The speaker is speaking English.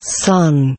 Sun.